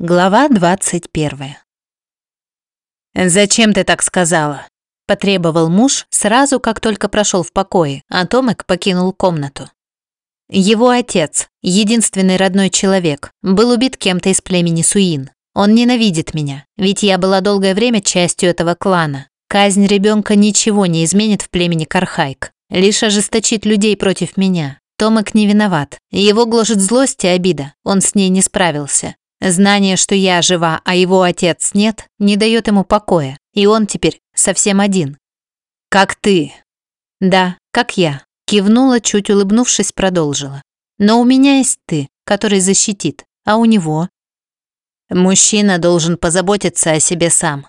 Глава 21. «Зачем ты так сказала?» – потребовал муж сразу, как только прошел в покое, а Томек покинул комнату. Его отец, единственный родной человек, был убит кем-то из племени Суин. Он ненавидит меня, ведь я была долгое время частью этого клана. Казнь ребенка ничего не изменит в племени Кархайк, лишь ожесточит людей против меня. Томек не виноват. Его гложет злость и обида. Он с ней не справился. Знание, что я жива, а его отец нет, не дает ему покоя, и он теперь совсем один. «Как ты?» «Да, как я», – кивнула, чуть улыбнувшись, продолжила. «Но у меня есть ты, который защитит, а у него?» «Мужчина должен позаботиться о себе сам».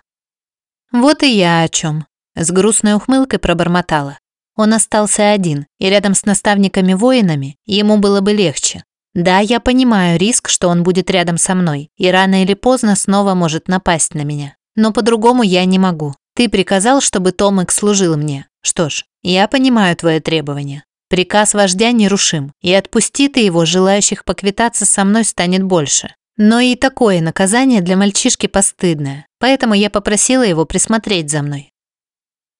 «Вот и я о чем», – с грустной ухмылкой пробормотала. Он остался один, и рядом с наставниками-воинами ему было бы легче, да, я понимаю риск, что он будет рядом со мной, и рано или поздно снова может напасть на меня. Но по-другому я не могу. Ты приказал, чтобы Томик служил мне. Что ж, я понимаю твое требование. Приказ вождя нерушим, и отпусти ты его, желающих поквитаться со мной станет больше. Но и такое наказание для мальчишки постыдное, поэтому я попросила его присмотреть за мной.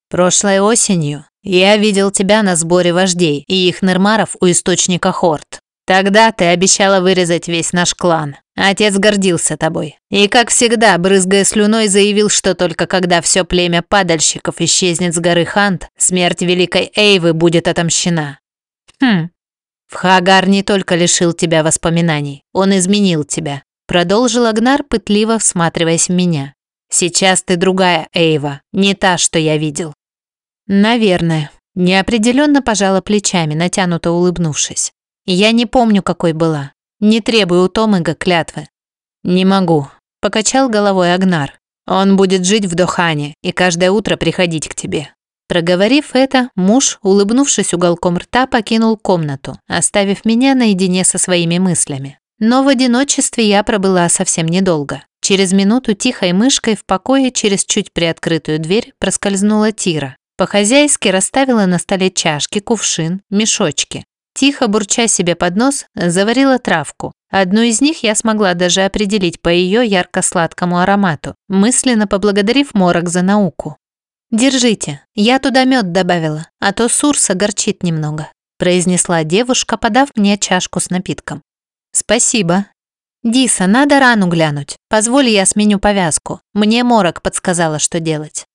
Прошлой осенью я видел тебя на сборе вождей и их нермаров у источника Хорт. Тогда ты обещала вырезать весь наш клан. Отец гордился тобой. И, как всегда, брызгая слюной, заявил, что только когда все племя падальщиков исчезнет с горы Хант, смерть великой Эйвы будет отомщена. Хм. Вхагар не только лишил тебя воспоминаний, он изменил тебя. Продолжил Агнар, пытливо всматриваясь в меня. Сейчас ты другая Эйва, не та, что я видел. Наверное. Неопределенно пожала плечами, натянуто улыбнувшись. Я не помню, какой была. Не требую у Томыга клятвы. Не могу. Покачал головой Агнар. Он будет жить в Дохане и каждое утро приходить к тебе. Проговорив это, муж, улыбнувшись уголком рта, покинул комнату, оставив меня наедине со своими мыслями. Но в одиночестве я пробыла совсем недолго. Через минуту тихой мышкой в покое через чуть приоткрытую дверь проскользнула Тира. По-хозяйски расставила на столе чашки, кувшин, мешочки. Тихо бурча себе под нос, заварила травку. Одну из них я смогла даже определить по ее ярко-сладкому аромату, мысленно поблагодарив Морок за науку. «Держите, я туда мед добавила, а то Сурса горчит немного», произнесла девушка, подав мне чашку с напитком. «Спасибо». «Диса, надо рану глянуть. Позволь, я сменю повязку. Мне Морок подсказала, что делать».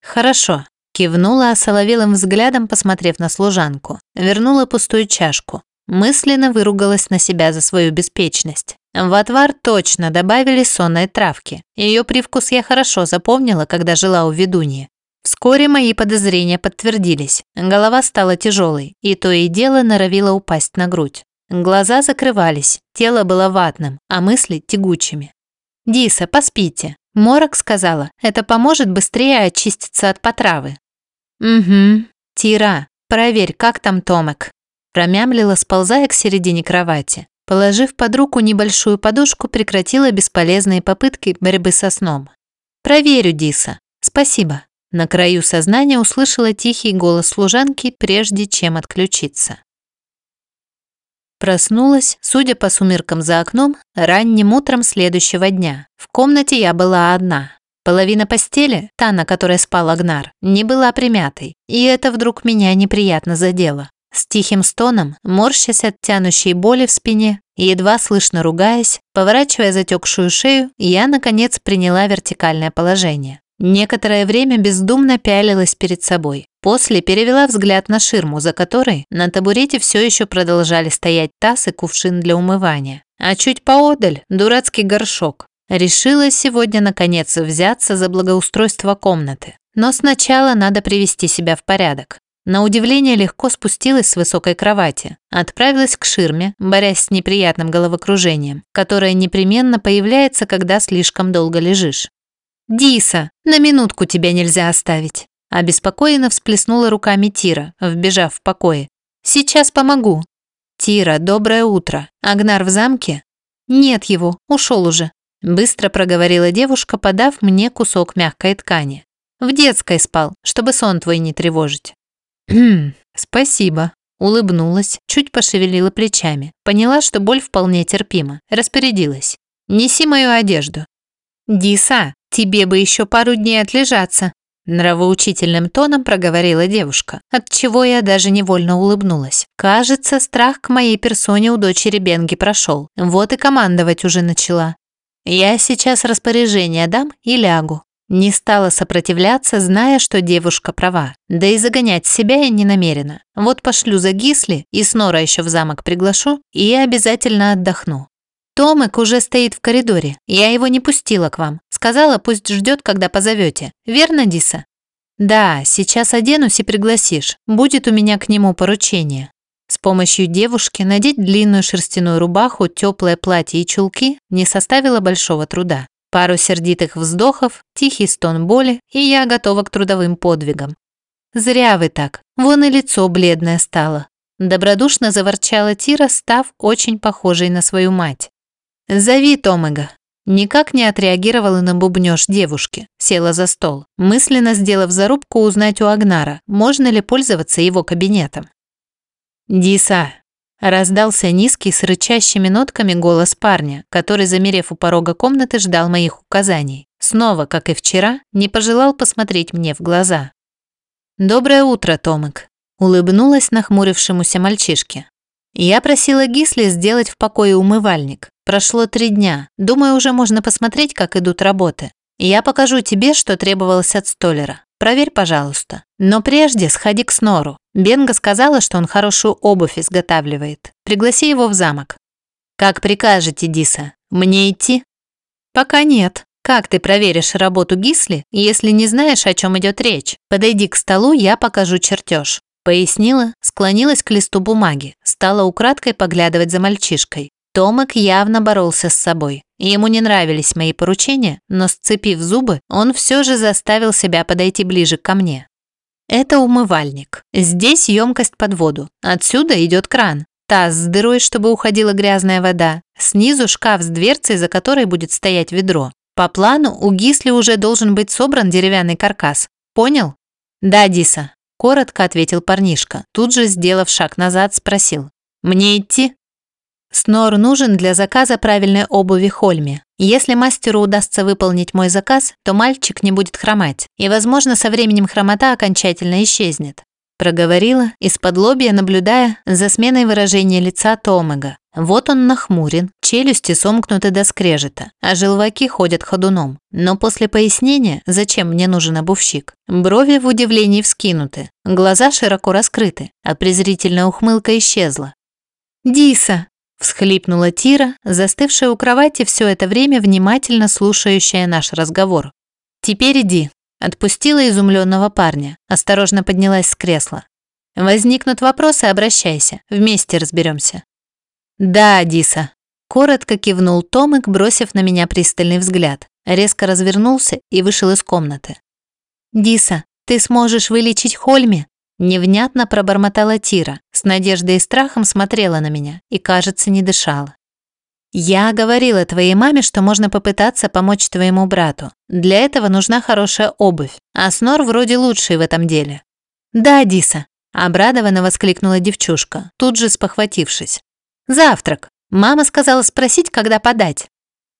«Хорошо», Кивнула осоловелым взглядом, посмотрев на служанку. Вернула пустую чашку. Мысленно выругалась на себя за свою беспечность. В отвар точно добавили сонной травки. Ее привкус я хорошо запомнила, когда жила у ведуньи. Вскоре мои подозрения подтвердились. Голова стала тяжелой, и то и дело норовила упасть на грудь. Глаза закрывались, тело было ватным, а мысли тягучими. «Диса, поспите». Морок сказала, это поможет быстрее очиститься от потравы. «Угу. Тира, проверь, как там Томек?» Промямлила, сползая к середине кровати. Положив под руку небольшую подушку, прекратила бесполезные попытки борьбы со сном. «Проверю, Диса. Спасибо». На краю сознания услышала тихий голос служанки, прежде чем отключиться. Проснулась, судя по сумеркам за окном, ранним утром следующего дня. В комнате я была одна. Половина постели, та, на которой спал Агнар, не была примятой, и это вдруг меня неприятно задело. С тихим стоном, морщась от тянущей боли в спине, едва слышно ругаясь, поворачивая затекшую шею, я, наконец, приняла вертикальное положение. Некоторое время бездумно пялилась перед собой. После перевела взгляд на ширму, за которой на табурете все еще продолжали стоять таз и кувшин для умывания. А чуть поодаль – дурацкий горшок, Решила сегодня, наконец, взяться за благоустройство комнаты. Но сначала надо привести себя в порядок. На удивление легко спустилась с высокой кровати, отправилась к ширме, борясь с неприятным головокружением, которое непременно появляется, когда слишком долго лежишь. «Диса, на минутку тебя нельзя оставить!» Обеспокоенно всплеснула руками Тира, вбежав в покое. «Сейчас помогу!» «Тира, доброе утро! Агнар в замке?» «Нет его, ушел уже. Быстро проговорила девушка, подав мне кусок мягкой ткани. В детской спал, чтобы сон твой не тревожить. «Хм, спасибо», улыбнулась, чуть пошевелила плечами. Поняла, что боль вполне терпима. Распорядилась. Неси мою одежду». «Диса, тебе бы еще пару дней отлежаться», Нравоучительным тоном проговорила девушка, от чего я даже невольно улыбнулась. Кажется, страх к моей персоне у дочери Бенги прошел. Вот и командовать уже начала. Я сейчас распоряжение дам и лягу. Не стала сопротивляться, зная, что девушка права. Да и загонять себя я не намерена. Вот пошлю за Гисли и снова еще в замок приглашу и обязательно отдохну. Томик уже стоит в коридоре. Я его не пустила к вам. Сказала, пусть ждет, когда позовете. Верно, Диса? Да, сейчас оденусь и пригласишь. Будет у меня к нему поручение. С помощью девушки надеть длинную шерстяную рубаху, теплое платье и чулки не составило большого труда. Пару сердитых вздохов, тихий стон боли, и я готова к трудовым подвигам. Зря вы так. Вон и лицо бледное стало. Добродушно заворчала Тира, став очень похожей на свою мать. «Зови Томега», Никак не отреагировала на бубнёж девушки, села за стол, мысленно сделав зарубку узнать у Агнара, можно ли пользоваться его кабинетом. «Диса!» – раздался низкий с рычащими нотками голос парня, который, замерев у порога комнаты, ждал моих указаний. Снова, как и вчера, не пожелал посмотреть мне в глаза. «Доброе утро, Томик!» – улыбнулась нахмурившемуся мальчишке. Я просила Гисли сделать в покое умывальник. Прошло три дня. Думаю, уже можно посмотреть, как идут работы. Я покажу тебе, что требовалось от столера. Проверь, пожалуйста. Но прежде сходи к Снору. Бенга сказала, что он хорошую обувь изготавливает. Пригласи его в замок. Как прикажете, Диса. Мне идти? Пока нет. Как ты проверишь работу Гисли, если не знаешь, о чем идет речь? Подойди к столу, я покажу чертеж. Пояснила, склонилась к листу бумаги, стала украдкой поглядывать за мальчишкой. Томик явно боролся с собой. Ему не нравились мои поручения, но сцепив зубы, он все же заставил себя подойти ближе ко мне. Это умывальник. Здесь емкость под воду. Отсюда идет кран. Таз с дырой, чтобы уходила грязная вода. Снизу шкаф с дверцей, за которой будет стоять ведро. По плану у Гисли уже должен быть собран деревянный каркас. Понял? Да, Диса. Коротко ответил парнишка, тут же, сделав шаг назад, спросил. «Мне идти?» Снор нужен для заказа правильной обуви Хольме. Если мастеру удастся выполнить мой заказ, то мальчик не будет хромать, и, возможно, со временем хромота окончательно исчезнет. Проговорила, из-под лобья наблюдая за сменой выражения лица Томега. Вот он нахмурен, челюсти сомкнуты до скрежета, а желваки ходят ходуном. Но после пояснения, зачем мне нужен обувщик, брови в удивлении вскинуты, глаза широко раскрыты, а презрительная ухмылка исчезла. «Диса!» – всхлипнула Тира, застывшая у кровати все это время внимательно слушающая наш разговор. «Теперь иди», Отпустила изумленного парня, осторожно поднялась с кресла. Возникнут вопросы, обращайся, вместе разберемся. Да, Диса. Коротко кивнул Томик, бросив на меня пристальный взгляд. Резко развернулся и вышел из комнаты. Диса, ты сможешь вылечить Хольми? Невнятно пробормотала Тира, с надеждой и страхом смотрела на меня и, кажется, не дышала. «Я говорила твоей маме, что можно попытаться помочь твоему брату. Для этого нужна хорошая обувь, а Снор вроде лучший в этом деле». «Да, Диса», – обрадованно воскликнула девчушка, тут же спохватившись. «Завтрак. Мама сказала спросить, когда подать».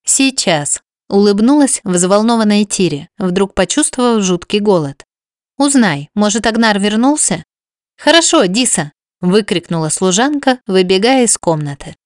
«Сейчас», – улыбнулась взволнованная Тире, вдруг почувствовав жуткий голод. «Узнай, может, Агнар вернулся?» «Хорошо, Диса», – выкрикнула служанка, выбегая из комнаты.